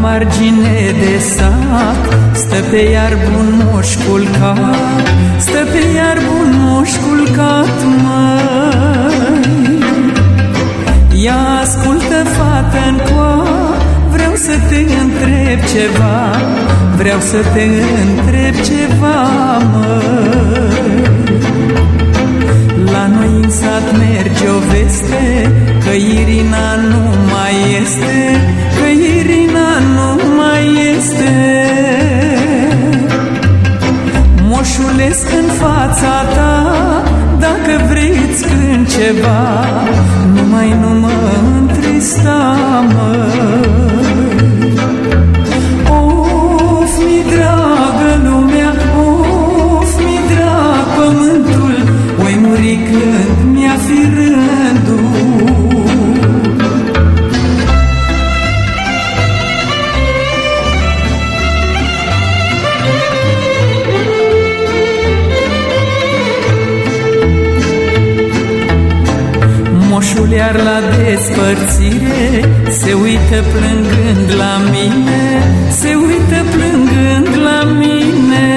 margine de sat Stă pe iarbul moș culcat Stă pe iarbul moș culcat, măi. Ia ascultă, fată în Vreau să te întreb ceva. Vreau să te întreb ceva, măi. La noi în sat merge o veste Că Irina nu mai este Moșulesc în fața ta. Dacă vreți îți cânt ceva. Numai nu mă Moșul iar la despărțire Se uită plângând la mine Se uită plângând la mine.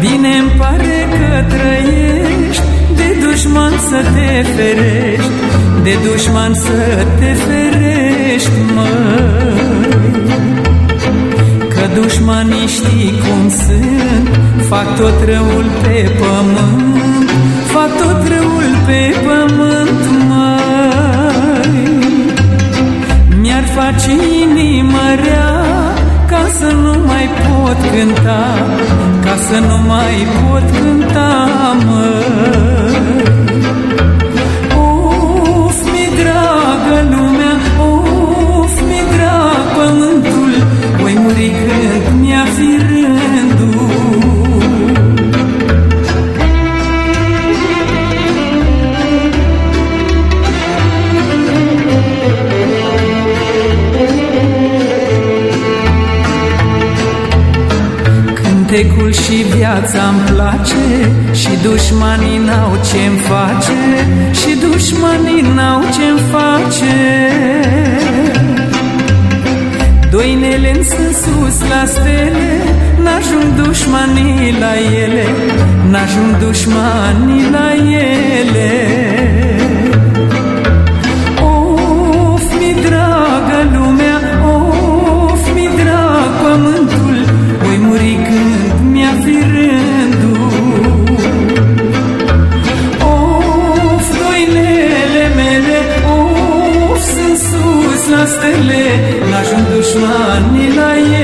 Bine îmi pare că trăiești De dușman să te ferești De dușman să te ferești, măi. Că dușmanii știi cum sunt Fac tot răul pe pământ Fac tot răul pe pământ, mai Mi-ar face inima rea Ca să nu mai pot cânta Ca să nu mai pot cânta, măi Cântecul și viața îmi place Și dușmanii n-au ce-mi face Și dușmanii n-au ce-mi face. Doinele sunt sus la stele N-ajung dușmanii la ele N-ajung dușmanii la ele Of, sunt sus